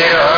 Yeah.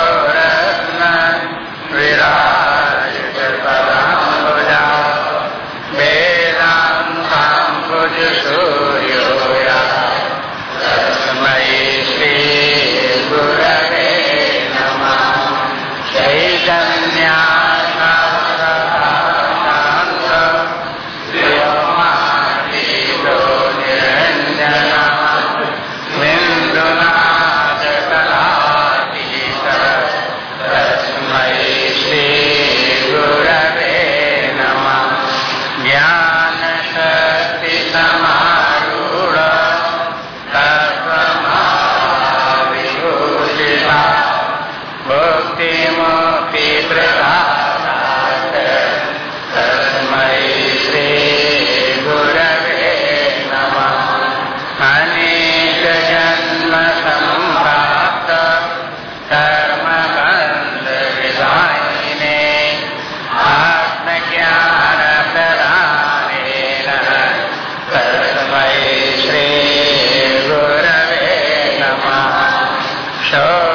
Krishna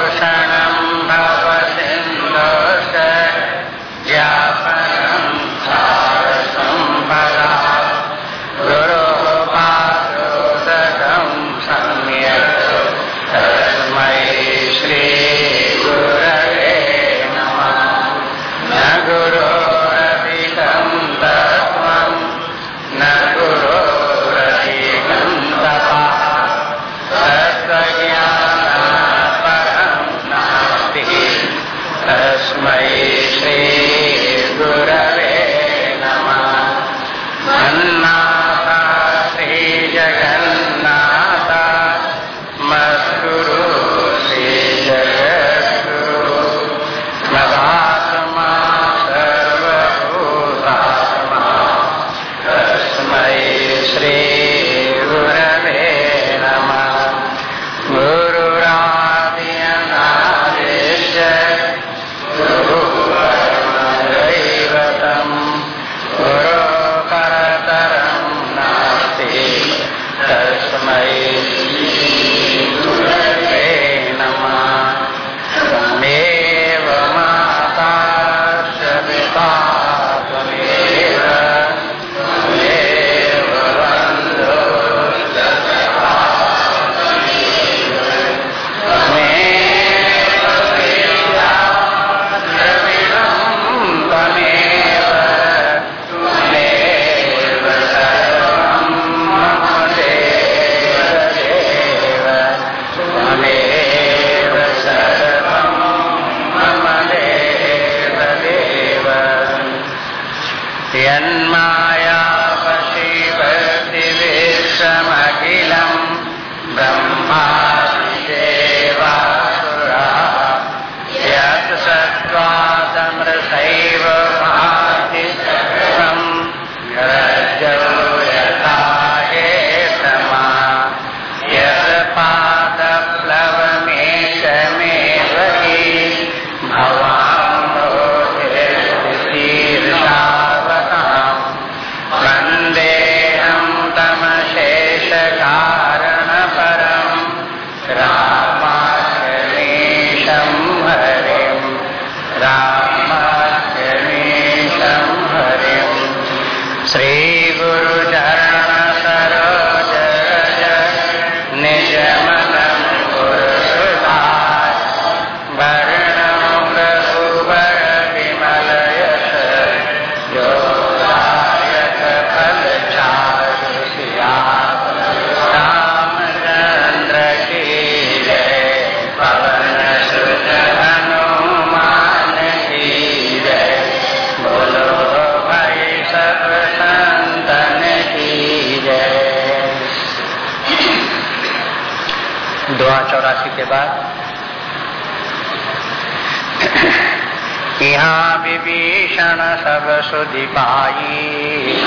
सब सुधि पाई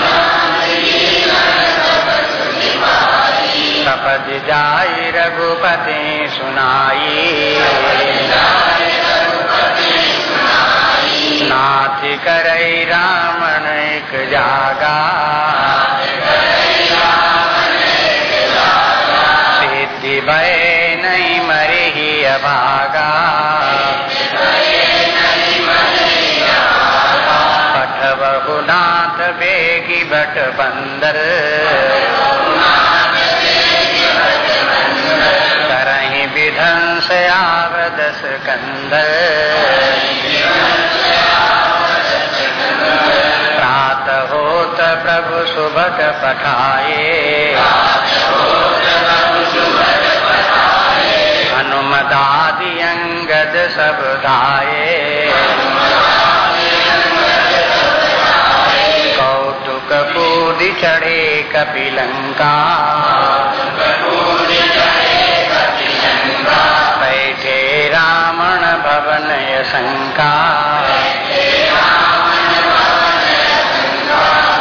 सपद जाय रघुपति सुनाई नाथ करई रावण एक जागा। सिद्धि भय नहीं मरे ही अभागा। नाथ बेगी भट बंदर। करही विध्वंस आवदस कंदर प्रात होत प्रभु सुभग पठाए हनुमदादि अंगद सब धाये। कौतुक चढ़े कपिलंका बैठे रावण भवन शंका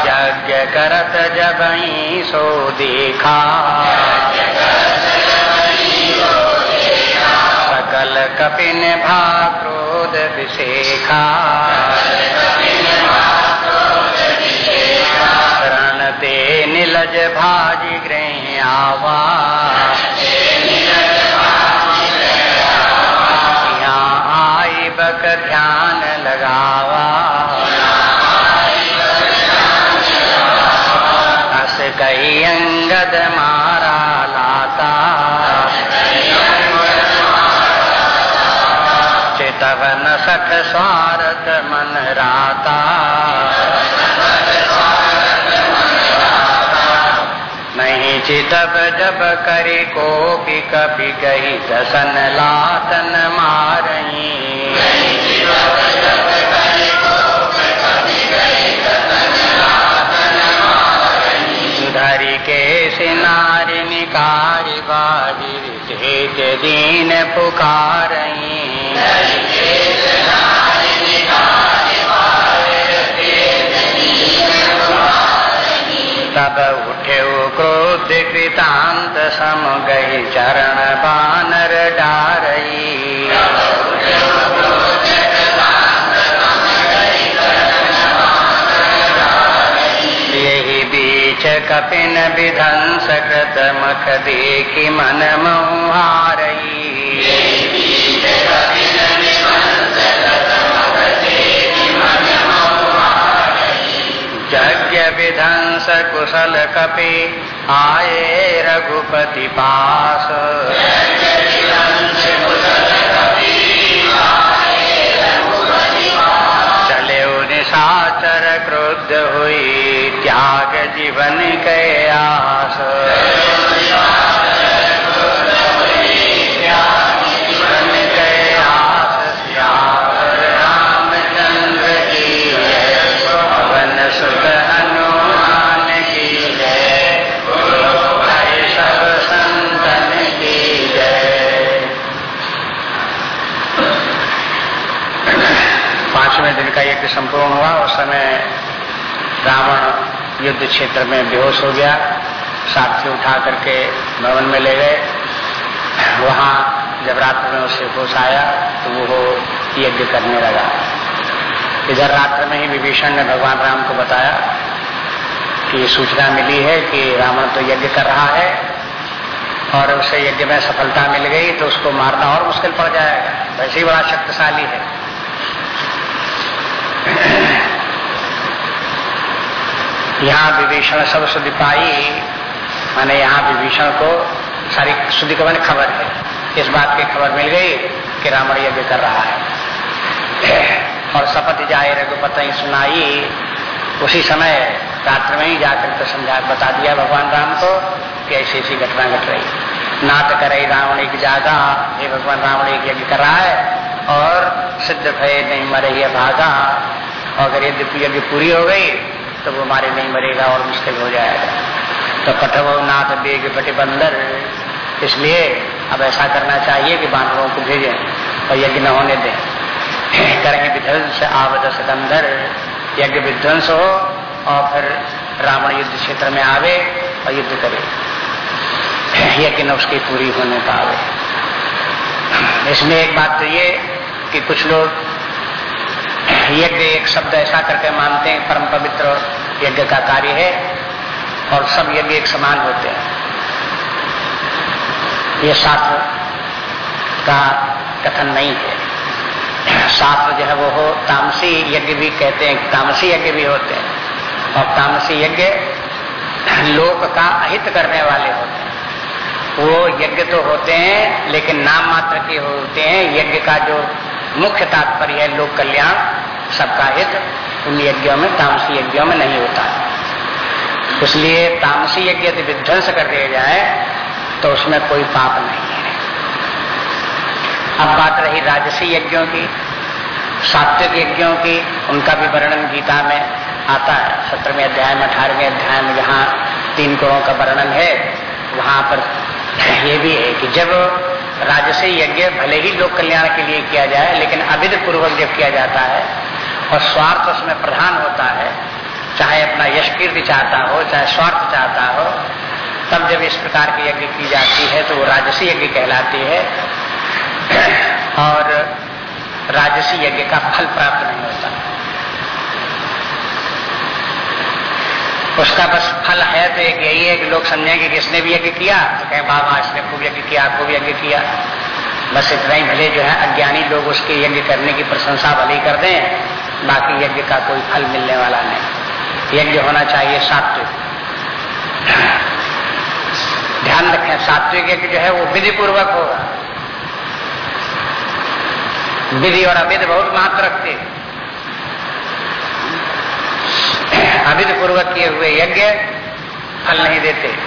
यज्ञ करत जबई सो देखा। सकल कपिन भा क्रोध विशेखा। निलज भाजी गृह आवा। यहाँ आई बक ध्यान लगावा। हस कही अंगद मारा लाता। चितवन सठ स्वारथ मन राता। चितब जब करी कोपी कपि गही दसन लातन मारही। धरि के सिनारी निकारी तेज दीन पुकारही। तब उठे क्रोध कृतांत सम गई चरण बानर डारई यही बीच कपिन विधंस कृत मख देखी मन मुहारई विध्वंस कुशल कपि आए रघुपति पास। चले निशाचर क्रुद्ध हुई त्याग जीवन यज्ञ संपूर्ण हुआ, उस समय रावण युद्ध क्षेत्र में बेहोश हो गया। सारथी उठा करके भवन में ले गए। वहाँ जब रात्र में उसे होश आया तो वो यज्ञ करने लगा। इधर रात्र में ही विभीषण ने भगवान राम को बताया कि सूचना मिली है कि रावण तो यज्ञ कर रहा है और उसे यज्ञ में सफलता मिल गई तो उसको मारना और मुश्किल पड़ जाएगा। वैसे ही बड़ा शक्तिशाली है। यहाँ विभीषण सब शुद्धि पाई माने यहाँ विभीषण को सारी शुद्धि का मैंने खबर है। इस बात की खबर मिल गई कि रावण यज्ञ कर रहा है। और शपथ जाए रघुपत सुनाई, उसी समय रात्र में ही जाकर तो समझा, बता दिया भगवान राम को कि ऐसी ऐसी घटना घट रही। नाट करे रावण एक जागा, ये भगवान रावण एक यज्ञ कर रहा है, और सिद्ध भय नहीं मरे ये भागा। और अगर यदि यज्ञ पूरी हो गई तो वो मारे नहीं मरेगा और मुश्किल हो जाएगा। तो पठव नाथ बेग बंदर इसलिए अब ऐसा करना चाहिए कि बानरों को भेजें और यज्ञ न होने दें। करेंगे विध्वंस आवदस गंधर यज्ञ विध्वंस हो और फिर रावण युद्ध क्षेत्र में आवे और युद्ध करे। यज्ञ न उसकी पूरी होने पावे। इसमें एक बात तो ये कि कुछ लोग यज्ञ एक शब्द ऐसा करके मानते हैं, परम पवित्र यज्ञ का कार्य है, और सब यज्ञ एक समान होते हैं। ये शास्त्र का कथन नहीं है। शास्त्र जो है वो हो, तामसी यज्ञ भी कहते हैं, तामसी यज्ञ भी होते हैं, और तामसी यज्ञ लोक का अहित करने वाले होते हैं। वो यज्ञ तो होते हैं, लेकिन नाम मात्र के होते हैं। यज्ञ का जो मुख्य तात्पर्य है लोक कल्याण सबका हित उन यज्ञों में, तामसी यज्ञों में नहीं होता। है इसलिए तामसी यज्ञ यदि विध्वंस कर दिए जाए तो उसमें कोई पाप नहीं है। अब बात रही राजसी यज्ञों की, सात्विक यज्ञों की, उनका भी वर्णन गीता में आता है। सत्रहवें अध्याय में, अठारहवें अध्याय में जहाँ तीन गुणों का वर्णन है, वहाँ पर ये भी है कि जब राजसी यज्ञ भले ही लोक कल्याण के लिए किया जाए, लेकिन अविध पूर्वक जब किया जाता है और स्वार्थ उसमें प्रधान होता है, चाहे अपना यश कीर्ति चाहता हो, चाहे स्वार्थ चाहता हो, तब जब इस प्रकार की यज्ञ की जाती है तो वो राजसी यज्ञ कहलाती है। और राजसी यज्ञ का फल प्राप्त नहीं होता। उसका बस फल है तो एक यही है कि लोग समझेंगे कि इसने भी यज्ञ किया तो कहें, बाबा, इसने खूब यज्ञ किया, खूब यज्ञ किया। बस इतना ही, भले जो है, अज्ञानी लोग उसके यज्ञ करने की प्रशंसा भले ही कर दें बाकी यज्ञ का कोई फल मिलने वाला नहीं। यज्ञ होना चाहिए सात्विक। ध्यान रखें, सात्विक यज्ञ जो है वो विधि पूर्वक होगा। विधि और अविध बहुत महत्व रखते अविध पूर्वक किए हुए यज्ञ फल नहीं देते।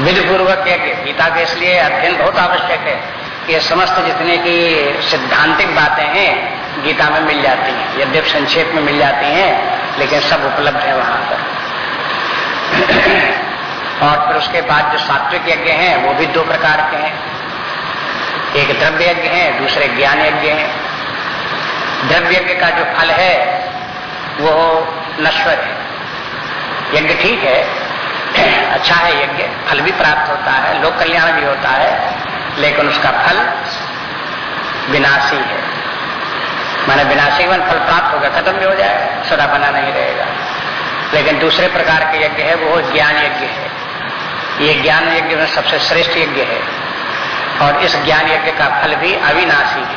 विधि पूर्वक यज्ञ, गीता के इसलिए अध्ययन बहुत आवश्यक है कि समस्त जितने की सिद्धांतिक बातें हैं गीता में मिल जाती हैं यद्यप संक्षेप में मिल जाती हैं, लेकिन सब उपलब्ध है वहाँ पर। और फिर उसके बाद जो सात्विक यज्ञ हैं, वो भी दो प्रकार के हैं। एक द्रव्य यज्ञ है, दूसरे ज्ञान यज्ञ है। द्रव्य यज्ञ का जो फल है, वो नश्वर है। यज्ञ ठीक है अच्छा है यज्ञ, फल भी प्राप्त होता है, लोक कल्याण भी होता है, लेकिन उसका फल विनाशी है। माने विनाशी वन फल प्राप्त होगा, खत्म भी हो जाएगा, सदा बना नहीं रहेगा। लेकिन दूसरे प्रकार के यज्ञ है, वो ज्ञान यज्ञ है। ये ज्ञान यज्ञ में सबसे श्रेष्ठ यज्ञ है। और इस ज्ञान यज्ञ का फल भी अविनाशी है।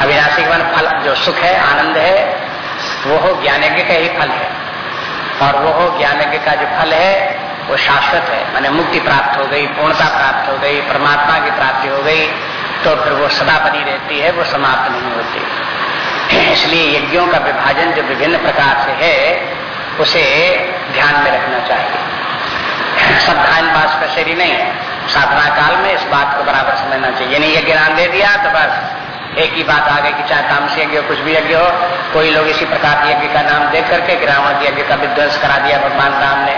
अविनाशी वन फल, जो सुख है, आनंद है, वो हो ज्ञान यज्ञ का ही फल है। और वो हो ज्ञान यज्ञ का जो फल है, वो शाश्वत है। मैंने मुक्ति प्राप्त हो गई, पूर्णता प्राप्त हो गई, परमात्मा की प्राप्ति हो गई तो फिर वो सदा बनी रहती है, वो समाप्त नहीं होती। इसलिए यज्ञों का विभाजन जो विभिन्न प्रकार से है, उसे ध्यान में रखना चाहिए। सब ध्यान बात स्पेशली नहीं है। साधना काल में इस बात को बराबर समझना चाहिए। नहीं यज्ञ नाम दे दिया तो बस एक ही बात आ गई कि चाहे तामस यज्ञ हो, कुछ भी यज्ञ हो, कोई लोग इसी प्रकार के यज्ञ का नाम देख करके ग्रावण यज्ञ का विध्वंस करा दिया भगवान राम ने।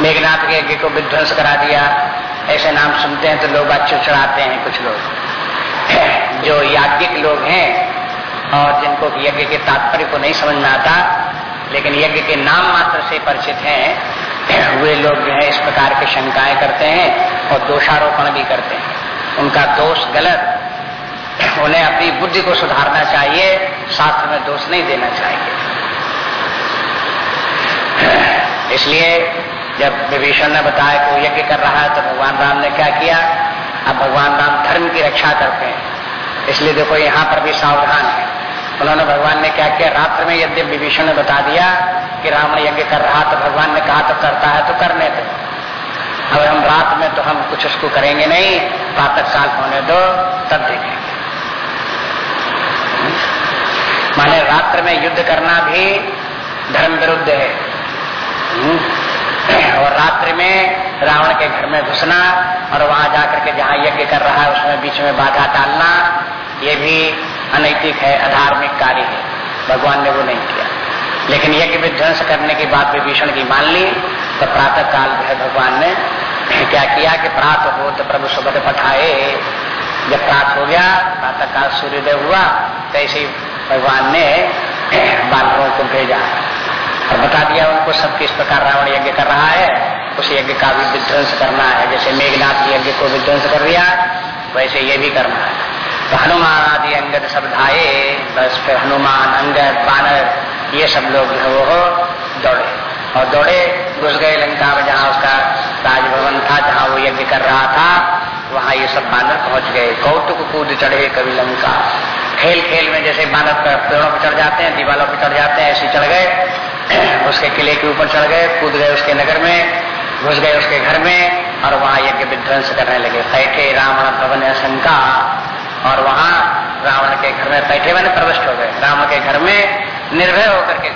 मेघनाथ के यज्ञ को विध्वंस करा दिया। ऐसे नाम सुनते हैं तो लोग बात चिड़चिड़ाते हैं कुछ लोग। जो याज्ञिक लोग हैं और जिनको यज्ञ के तात्पर्य को नहीं समझ में आता, लेकिन यज्ञ के नाम मात्र से परिचित हैं, वे लोग जो है इस प्रकार की शंकाएँ करते हैं और दोषारोपण भी करते हैं। उनका दोष गलत, उन्हें अपनी बुद्धि को सुधारना चाहिए, शास्त्र में दोष नहीं देना चाहिए। इसलिए जब विभीषण ने बताया कि वो यज्ञ कर रहा है तो भगवान राम ने क्या किया? अब भगवान राम धर्म की रक्षा करते हैं। इसलिए देखो यहाँ पर भी सावधान है। उन्होंने भगवान ने क्या किया? रात्र में यद्य विभीषण ने बता दिया कि रावण यज्ञ कर रहा तो भगवान ने कहा तो करता है तो करने दो। अब हम रात में तो हम कुछ उसको करेंगे नहीं, प्रातः काल होने दो, तब देखेंगे। माने रात्र में युद्ध करना भी धर्म विरुद्ध है। और रात्रि में रावण के घर में घुसना और वहाँ जाकर के जहाँ यज्ञ कर रहा है, उसमें बीच में बाधा डालना, ये भी अनैतिक है, अधार्मिक कार्य है। भगवान ने वो नहीं किया। लेकिन यज्ञ विध्वंस करने की बात विभीषण की मान ली तो प्रातः काल जो है भगवान ने क्या किया कि प्रात हो तो प्रभु सुबह पठाए जब प्रात हो गया प्रातः काल सूर्योदय हुआ तो ऐसे भगवान ने बालकों को भेजा और बता दिया उनको सब किस प्रकार रावण यज्ञ कर रहा है। उस यज्ञ का भी विध्वंस करना है। जैसे मेघनाथ यज्ञ को विध्वंस कर दिया, वैसे ये भी करना है। तो हनुमान आदि अंगद सब धाये, बस फिर हनुमान, अंगद, बानर, ये सब लोग जो वो दौड़े। और दौड़े, घुस गए लंका में जहाँ उसका राजभवन था, जहाँ वो यज्ञ कर रहा था, वहाँ ये सब बानर पहुँच गए। कौतुक कूद चढ़े कवि लंका। खेल खेल में जैसे बानर पेड़ों पर चढ़ जाते हैं, दीवालों पर चढ़ जाते हैं, ऐसे चढ़ गए। उसके किले के ऊपर चढ़ गए, कूद गए उसके नगर में, घुस गए उसके घर में, और वहाँ यज्ञ विध्वंस करने लगे। बैठे रावण, भवन, शंका और वहाँ रावण के घर में बैठे मैंने प्रविष्ट हो गए। राम के घर में निर्भय होकर के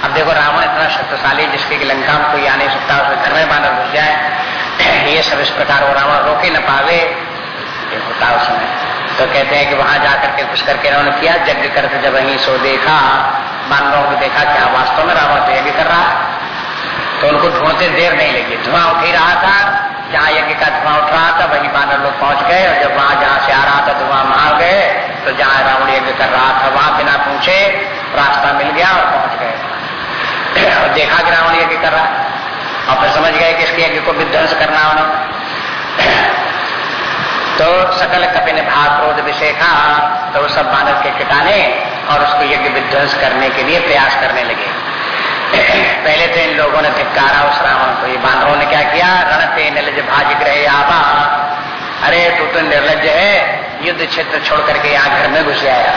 अब देखो, रावण इतना शक्तिशाली जिसके कि लंका में कोई आ नहीं सकता उसके घर में बानर घुस जाए, ये सब इस प्रकार वो रावण रोके न पावे। ये होता उसमें। तो कहते हैं कि वहाँ जाकर के घुस करके उन्होंने किया, यज्ञ करके जब वहीं सो देखा बानरों को देखा क्या वास्तव में रावण तो यज्ञ कर रहा तो उनको ढूंढते देर नहीं लगी। धुआँ उठ ही रहा था। जहाँ यज्ञ का धुआँ उठ रहा था, वहीं बानर लोग पहुँच गए और जब वहाँ जहाँ से आ रहा था धुआँ वहाँ गए। तो जहाँ रावण यज्ञ कर रहा था, वहाँ बिना पूछे रास्ता मिल गया और पहुँच गए। और देखा कि रावण यज्ञ कर रहा और फिर समझ गए कि इसके यज्ञ को विध्वंस करना उन्होंने। तो सकल कपिन भाग क्रोध विषेखा तो सब बानर के टिकाने और उसको यज्ञ विध्वंस करने के लिए प्रयास करने लगे। पहले तो इन लोगों ने धिक्कारा उस रावण को ये बानरों ने क्या किया? रणते निलज भाज ग्रह आवा अरे, तू तो निर्लज है। युद्ध क्षेत्र छोड़ करके यहाँ घर में घुस आया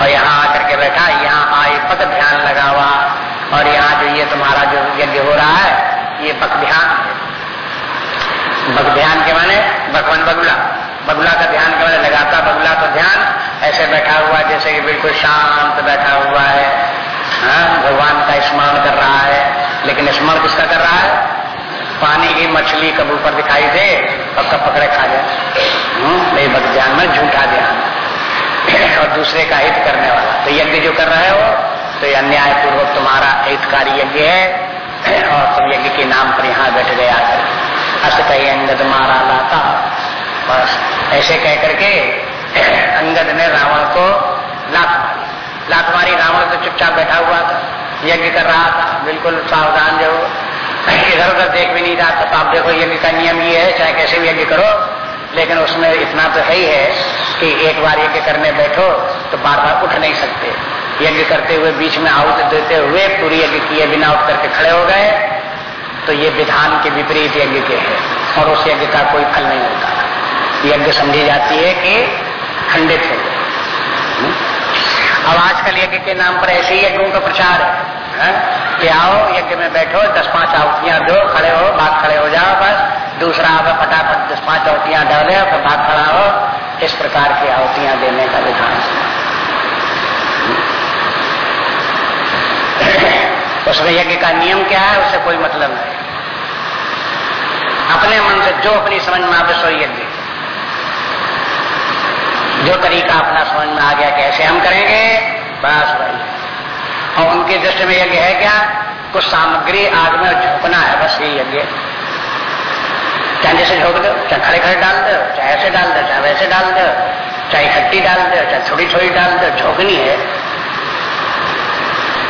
और यहाँ आकर के बैठा, यहाँ आए पक ध्यान लगा हुआ और यहाँ जो ये तुम्हारा जो यज्ञ हो रहा है, ये पक ध्यान बग ध्यान के माने भगवान बगुला। बगुला का ध्यान के माने लगाता बगुला तो ध्यान। ऐसे बैठा हुआ, जैसे कि बिल्कुल शांत बैठा हुआ है। हाँ, भगवान का स्मरण कर रहा है। लेकिन स्मरण किसका कर रहा है? पानी की मछली कब ऊपर दिखाई दे कब पकड़े खा जाए। नहीं बग ध्यान में झूठा ध्यान। और दूसरे का हित करने वाला। तो यज्ञ जो कर रहे हो तो यह अन्याय पूर्वक तुम्हारा हितकारी यज्ञ है। और तुम यज्ञ के नाम पर यहाँ बैठ गए आकर। अस कही अंगद मारा लाता। बस ऐसे कह करके अंगद ने रावण को लात मारी। लात मारी रावण तो चुपचाप बैठा हुआ था। यज्ञ कर रहा था। बिल्कुल सावधान जो इधर उधर देख भी नहीं रहा था। आप देखो, यज्ञ का नियम ये है, चाहे कैसे भी यज्ञ करो, लेकिन उसमें इतना तो है ही है कि एक बार यज्ञ करने बैठो तो बार बार उठ नहीं सकते। यज्ञ करते हुए बीच में आहुत देते हुए पूरी यज्ञ किए बिना उठ करके खड़े हो गए। तो ये विधान के विपरीत यज्ञ के है, और उस यज्ञ का कोई फल नहीं होता। यज्ञ समझी जाती है कि खंडित हो। गए? अब आजकल यज्ञ के नाम पर ऐसे ही यज्ञों का प्रचार है? कि आओ यज्ञ में बैठो, दस पाँच आहुतियाँ दो, खड़े हो, बात खड़े हो जाओ बस। दूसरा आप फटाफट दस पाँच आहुतियाँ डाले फिर बात खड़ा हो। इस प्रकार की आहुतियाँ देने का विधान उसमें यज्ञ का नियम क्या है, उससे कोई मतलब नहीं। अपने मन से जो अपनी समझ में आवे सो यज्ञ। जो तरीका अपना समझ में आ गया कैसे हम करेंगे, बस वही। और उनके दृष्टि में यज्ञ है क्या? कुछ सामग्री आग में झोंकना है, बस ये यज्ञ। चाहे जैसे झोंक दो, चाहे खड़े खड़े डाल दो, चाहे ऐसे डाल दो, चाहे वैसे डाल दो, चाहे खट्टी डाल दो, चाहे थोड़ी थोड़ी डाल दो, झोंकनी है।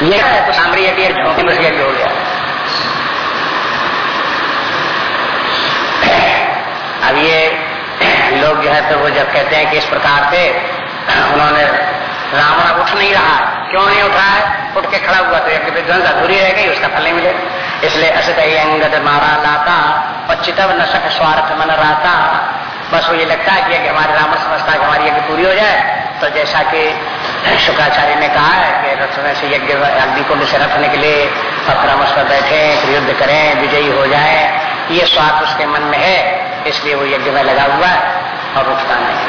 ये तो सामरी यज्ञ झोंकनी बस यज्ञ हो गया। अब ये लोग जो है तो वो जब कहते हैं कि इस प्रकार से उन्होंने रावण उठ नहीं रहा क्यों नहीं उठा है? उठ के खड़ा हुआ तो यज्ञ विध्वंस अधूरी रह गई, उसका फल नहीं मिले। इसलिए असत अंगद मारा लाता पच्चितव नशक स्वार्थ मन रहता बस वो ये लगता है कि हमारे रावण समझता है हमारी यज्ञ पूरी हो जाए तो जैसा कि शुक्राचार्य ने कहा है कि रथ में से यज्ञ अग्नि कुंड से रखने के लिए परामर्श पर बैठे, युद्ध करें, विजयी हो जाए। ये स्वार्थ उसके मन में है, इसलिए वो यज्ञ में लगा हुआ है। और उठता नहीं।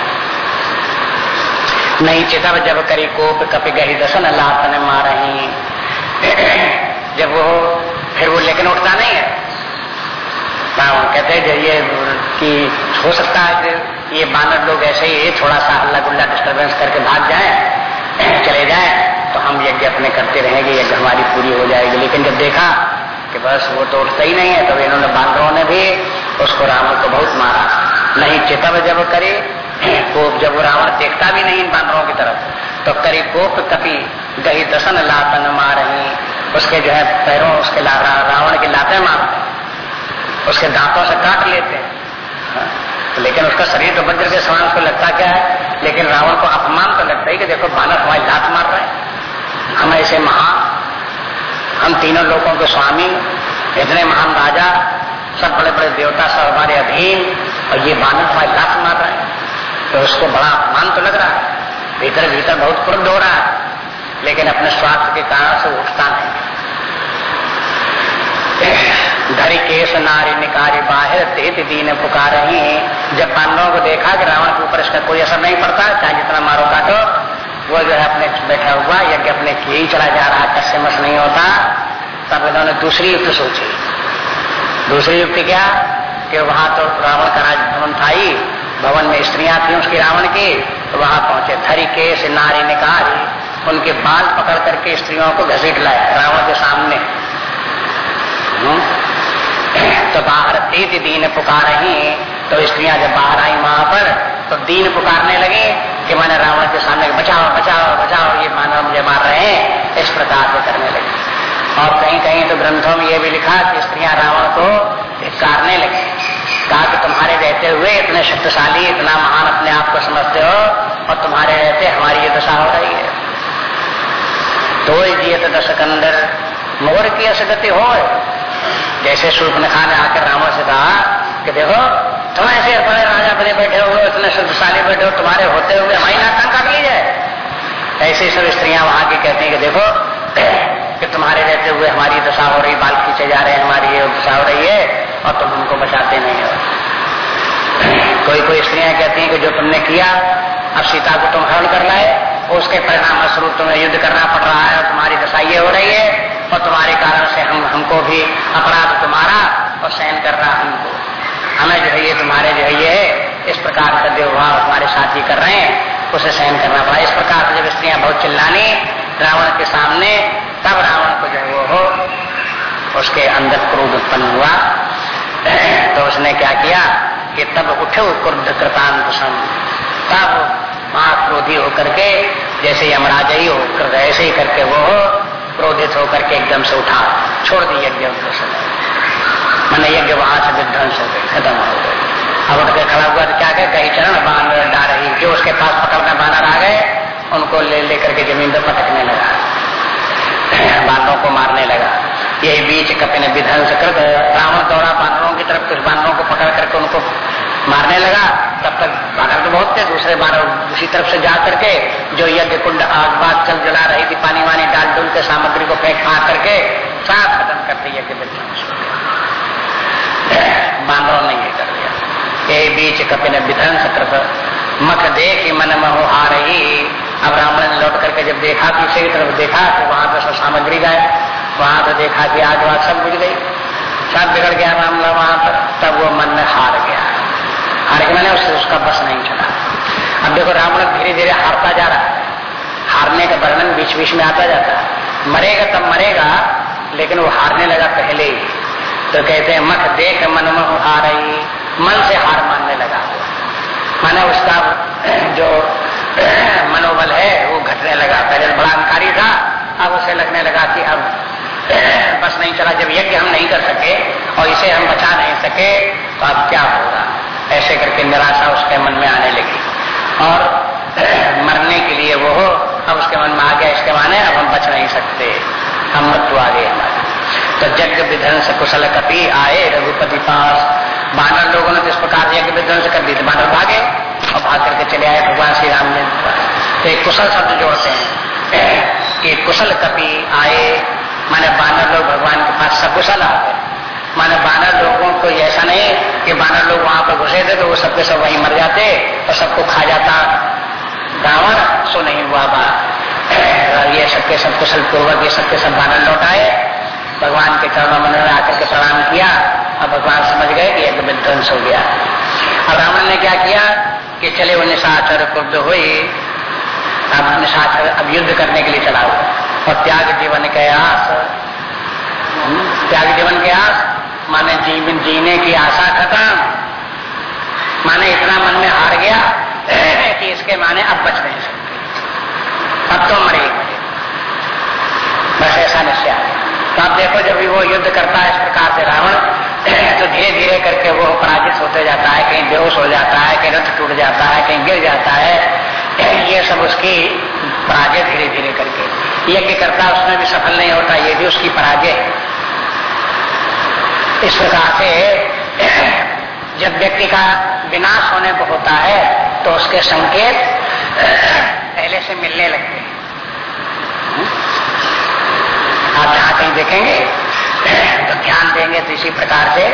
नहीं, चितव जब करी कोप कपि गही दसन लातन मारही। जब वो, फिर वो लेकिन उठता नहीं है। कहते हैं, ये कि हो सकता है कि ये बानर लोग ऐसे ही थोड़ा सा हल्ला गुल्ला डिस्टर्बेंस करके भाग जाए, चले जाए तो हम यज्ञ अपने करते रहेंगे, यज्ञ हमारी पूरी हो जाएगी। लेकिन जब देखा कि बस वो तो उठता ही नहीं है, तब तो इन्होंने बानरों ने भी उसको रावण को बहुत मारा। नहीं चितव जब करे कोप जब रावण देखता भी नहीं इन बांदरों की तरफ़ तो करी कोप कपी गही दसन लातन मारही उसके जो है पैरों उसके रावण की लाते मारते उसके दांतों से काट लेते। हैं हाँ, लेकिन उसका शरीर तो बज्र के समान उसको लगता क्या है? लेकिन रावण को अपमान तो लगता है कि देखो बानर हमारी लात मार रहे हैं। हम ऐसे महान हम तीनों लोगों के स्वामी इतने महान राजा सब बड़े बड़े देवता सब हमारे अधीन और ये बानर हमारी लात मार रहा है। तो उसको बड़ा अपमान तो लग रहा है। भीतर भीतर बहुत क्रुद्ध हो रहा है, लेकिन अपने स्वार्थ के कारण से उठता नहीं। धरी केस नारी निकारी बाहर तेत दीन पुकार रही जब पांडवों को देखा कि रावण के ऊपर इसका कोई असर नहीं पड़ता, चाहे जितना मारो काटो, वो जो है अपने बैठा हुआ यज्ञ अपने किए ही चला जा रहा कस्य मस नहीं होता। तब इन्होंने दूसरी युक्ति सोची। दूसरी युक्ति क्या? कि वहाँ तो रावण का राज भवन था ही। भवन में स्त्रियाँ थी उसकी रावण की। तो वहाँ पहुँचे धरी केस नारी निकारी उनके बाल पकड़ करके स्त्रियों को घसीट लाया रावण के सामने। तो बाहर तेज दीन पुकार तो स्त्रियाँ जब बाहर आई वहाँ पर तो दीन पुकारने लगे कि मैंने रावण के सामने बचाओ बचाओ बचाओ, ये मानव मुझे मार रहे हैं। इस प्रकार से करने लगे। और कहीं कहीं तो ग्रंथों में ये भी लिखा कि स्त्रियाँ रावण को धिकारने लगे। कहा कि तुम्हारे रहते हुए इतने शक्तिशाली, इतना महान अपने आप को समझते हो और तुम्हारे रहते हमारी ये दशा हो रही है। तो जियत दशकंदर मोर की असगति हो। जैसे सूर्पनखा ने आकर रावण से कहा कि देखो, तुम ऐसे बड़े राजा बने बैठे हुए इतने शक्तिशाली बैठे हो, तुम्हारे होते हुए हमारी नाटक कर ली जाए ऐसे सब स्त्रियाँ वहाँ की कहती हैं कि देखो, कि तुम्हारे रहते हुए हमारी दशा हो रही, बाल खींचे जा रहे हैं, हमारी ये दशा हो रही है। और तुम हमको बचाते नहीं हो। कोई कोई स्त्रियाँ कहती हैं कि जो तुमने किया, अब सीता को तुम हरण कर लाए, उसके परिणाम स्वरूप तुम्हें युद्ध करना पड़ रहा है और तुम्हारी दशा ये हो रही है और तुम्हारे कारण से हम, हमको भी अपराध तुम्हारा और सहन कर रहा हमको। हमें जो है ये तुम्हारे जो है ये इस प्रकार का व्यवहार तुम्हारे साथी कर रहे हैं, उसे सहन करना पड़ा। इस प्रकार से जब स्त्रियाँ बहुत चिल्लानी, रावण के सामने, तब रावण को जो वो हो, उसके अंदर क्रोध उत्पन्न हुआ। तो उसने क्या किया कि तब उठे क्रुद्ध कृतांत सम तब महाक्रोधी होकर के, जैसे यमराज ही हो ऐसे ही करके वो क्रोधित होकर के एकदम से उठा, छोड़ दी यज्ञ मैंने यज्ञ वहाँ से विध्वंस हो गई खत्म हो गई अब उठ के खड़ा हुआ तो क्या कहे, कहीं चरण बाँध डा रही, जो उसके पास पकड़ने बानर आ गए, उनको ले लेकर के ज़मीन पर पटकने लगा। बांधों को मारने लगा। यही बीच कपि ने विध्वंस कर रावण दौड़ा, बानरों की तरफ़ कुछ बानरों को पकड़ करके उनको मारने लगा। तब तक बानर तो बहुत थे, दूसरे बानर दूसरी तरफ़ से जा करके जो यज्ञ कुंड आग बाग चल जला रही थी पानी वानी डाल डुल के सामग्री को फेंक फाँक करके साफ़ खत्म करते यज्ञ विध्वंस बानरों ने ये कर दिया। यही बीच कपि ने विध्वंस कर मख देख मन महो आ रही अब रावण ने लौट करके जब देखा पीछे की तरफ़ देखा तो वहाँ पर सब सामग्री गए वहाँ पर देखा कि आग वाग सब बुझ गई। सब बिगड़ गया मामला वहाँ पर, तब वो मन में हार गया। हार के मैंने उससे उसका बस नहीं चला अब देखो रावण धीरे धीरे हारता जा रहा है। हारने का वर्णन बीच बीच में आता जाता है। मरेगा तब मरेगा, लेकिन वो हारने लगा पहले ही। तो कहते हैं मख देख मन में हार रही। मन से हार मानने लगा माने उसका जो मनोबल है, वो घटने लगा। पहले बड़ा अंकारी था, अब उसे लगने लगा कि अब बस नहीं चला, जब यज्ञ हम नहीं कर सके और इसे हम बचा नहीं सके तो अब क्या होगा? ऐसे करके निराशा उसके मन में आने लगी। और मरने के लिए वो अब उसके मन में आ गया, इसके माने अब हम बच नहीं सकते। हम मृत्यु आ गए तो यज्ञ विध्वंस कुशल कपी आए रघुपति पास। बानर लोगों ने तो इस प्रकार यज्ञ विध्वंस कर दी बानर भागे और भाग करके चले आए भगवान श्री राम जी तो एक कुशल शब्द जोड़ते हैं। कि कुशल कपि आए माने बानर लोग भगवान के पास सकुशल आ गए। माने बानर लोगों को ऐसा नहीं कि बानर लोग वहाँ पर घुसे थे तो वो सबके सब वहीं मर जाते और सबको खा जाता। रावण सो नहीं हुआ बात। ये सबके सब कुशल पूर्वक, ये सबके सब बानर लौट आए। भगवान के चरणों में आकर के प्रणाम किया। और भगवान समझ गए कि एक विध्वंस हो गया। अब रावण ने क्या किया कि चले वो निशाचर क्रुद्ध हुई। अब निशाचर अब युद्ध करने के लिए चला हुआ। और त्याग जीवन के आस। त्याग जीवन के आस माने जीवन जीने की आशा खत्म। माने इतना मन में हार गया कि इसके माने अब बच नहीं सकते। अब तो मरे बस ऐसा निश्चय तो आप देखो, जब भी वो युद्ध करता है इस प्रकार से रावण तो धीरे धीरे करके वो पराजित होते जाता है, कहीं बेहोश हो जाता है, कहीं रथ टूट जाता है, कहीं गिर जाता है। ये सब उसकी पराजय धीरे धीरे करके। यज्ञ करता उसमें भी सफल नहीं होता, ये भी उसकी पराजय इस प्रकार से जब व्यक्ति का विनाश होने को होता है तो उसके संकेत पहले से मिलने लगते हैं। आप जहाँ कहीं देखेंगे तो ध्यान देंगे तो इसी प्रकार से,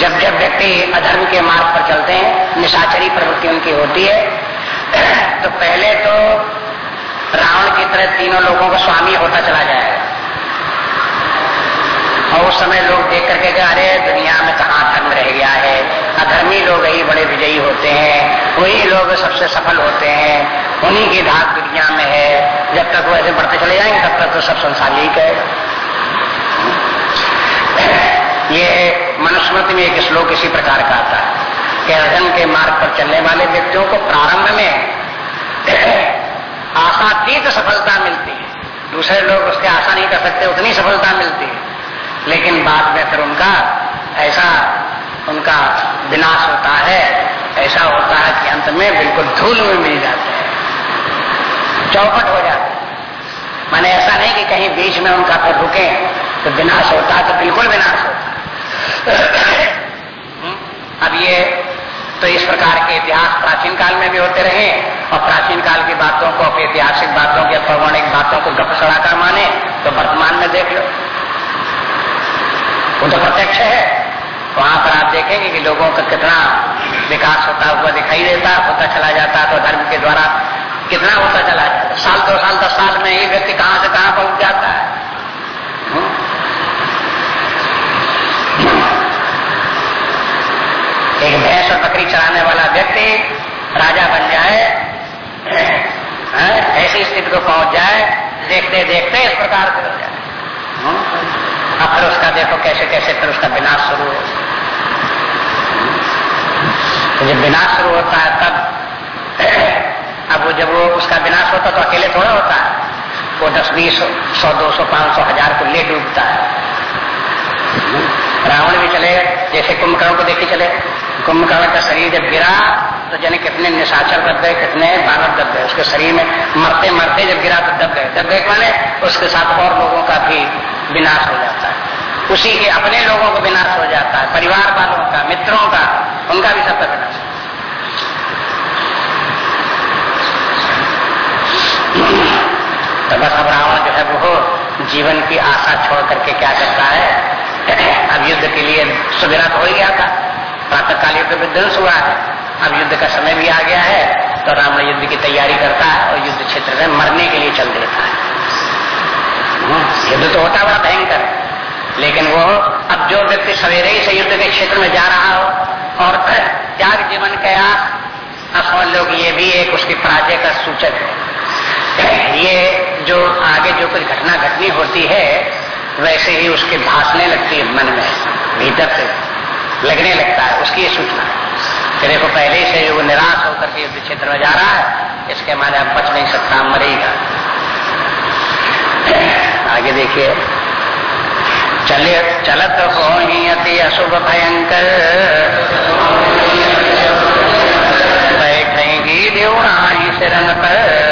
जब जब व्यक्ति अधर्म के मार्ग पर चलते हैं, निशाचरी प्रवृत्ति उनकी होती है तो पहले तो रावण की तरह तीनों लोगों का स्वामी होता चला जाएगा और उस समय लोग देख करके अरे, दुनिया में कहा धर्म रह गया है? अधर्मी लोग ही बड़े विजयी होते हैं। वही लोग सबसे सफल होते हैं। उन्हीं की धाक दुनिया में है। जब तक वो ऐसे बढ़ते चले जाएँगे, तब तक तो सब संसार यही कहेगा ये मनुस्मृति में एक श्लोक इसी प्रकार का आता है कि अर्जन के मार्ग पर चलने वाले व्यक्तियों को प्रारंभ में आशातीत सफलता मिलती है। दूसरे लोग उसके आशा नहीं कर सकते, उतनी सफलता मिलती है। लेकिन बाद में फिर उनका ऐसा, उनका विनाश होता है, ऐसा होता है कि अंत में बिल्कुल धूल में मिल जाते हैं। चौपट हो जाते हैं। मैंने ऐसा नहीं कि कहीं बीच में उनका फिर रुके तो विनाश होता है तो बिल्कुल विनाश होता? अब ये तो इस प्रकार के इतिहास प्राचीन काल में भी होते रहे और प्राचीन काल की बातों को ऐतिहासिक बातों के पौराणिक बातों को गप सड़ाकर माने तो वर्तमान में देख लो। वो तो प्रत्यक्ष है। वहाँ पर आप देखेंगे कि लोगों का कितना विकास होता हुआ दिखाई देता, होता चला जाता तो धर्म के द्वारा कितना होता चला जाता। साल दो साल, दस साल में ही व्यक्ति कहाँ से कहाँ पहुँच जाता है? एक भैंस बकरी चलाने वाला व्यक्ति राजा बन जाए ऐसी स्थिति को पहुँच जाए, देखते देखते इस प्रकार से हो जाए। अब फिर उसका देखो कैसे कैसे फिर उसका विनाश शुरू हो। तो जब विनाश शुरू होता है तब, अब जब वो उसका विनाश होता तो अकेले थोड़ा होता है। वो दस, बीस, सौ, दो सौ, पाँच सौ, हज़ार को ले डूबता है। रावण भी चले, जैसे कुंभकर्ण को देखे चले। कुंभकर्ण का शरीर जब गिरा तो जने कितने निशाचर दब गए, कितने बानर दब गए। उसके शरीर में मरते मरते जब गिरा तो दब गए। दब गए माने उसके साथ और लोगों का भी विनाश हो जाता है। उसी के अपने लोगों का विनाश हो जाता है, परिवार वालों का, मित्रों का, उनका भी सबका विनाश। तो बस अब रावण जो है, वो जीवन की आशा छोड़ करके क्या करता है? अब युद्ध के लिए सुविधा हो ही गया था। प्रातःकाल युद्ध विध्वंस हुआ है। अब युद्ध का समय भी आ गया है तो रावण युद्ध की तैयारी करता है और युद्ध क्षेत्र में मरने के लिए चल देता है। हम्म, युद्ध तो होता बड़ा भयंकर लेकिन वो अब जो व्यक्ति सवेरे ही से युद्ध के क्षेत्र में जा रहा हो और त्याग जीवन कया अब समझ लो ये भी एक उसकी पराजय का सूचक है। ये जो आगे जो कुछ घटना घटनी होती है वैसे ही उसके भासने लगती है मन में भीतर से। लगने लगता है, उसकी सूचना। कि देखो, पहले से जो निराश होकर के युद्ध क्षेत्र में जा रहा है, इसके माने अब बच नहीं सकता, मरेगा। आगे देखिए। चले, चलत हो अति अशुभ भयंकर। बैठेंगी देवराणी सिरन पर।